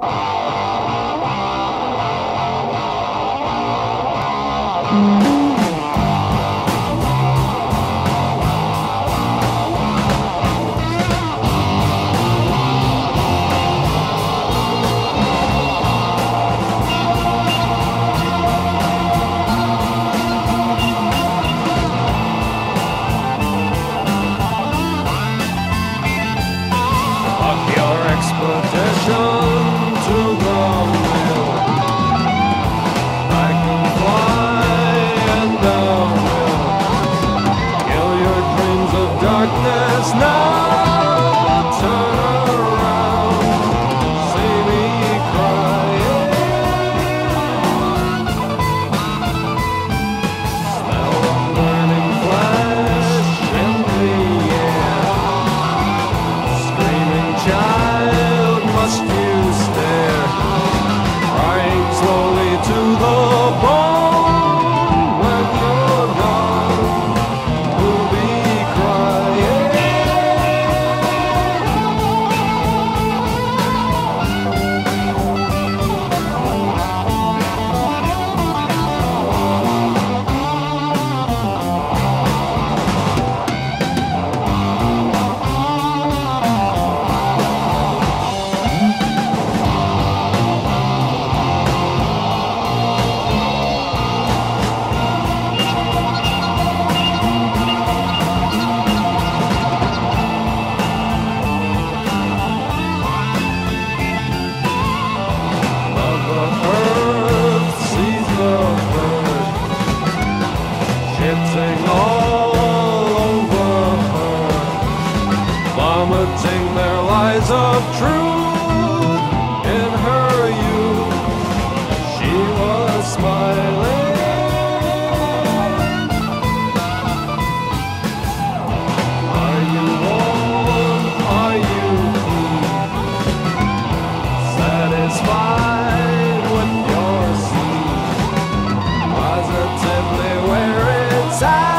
Of darkness now. vomiting all over her, vomiting their lies of truth. pasar.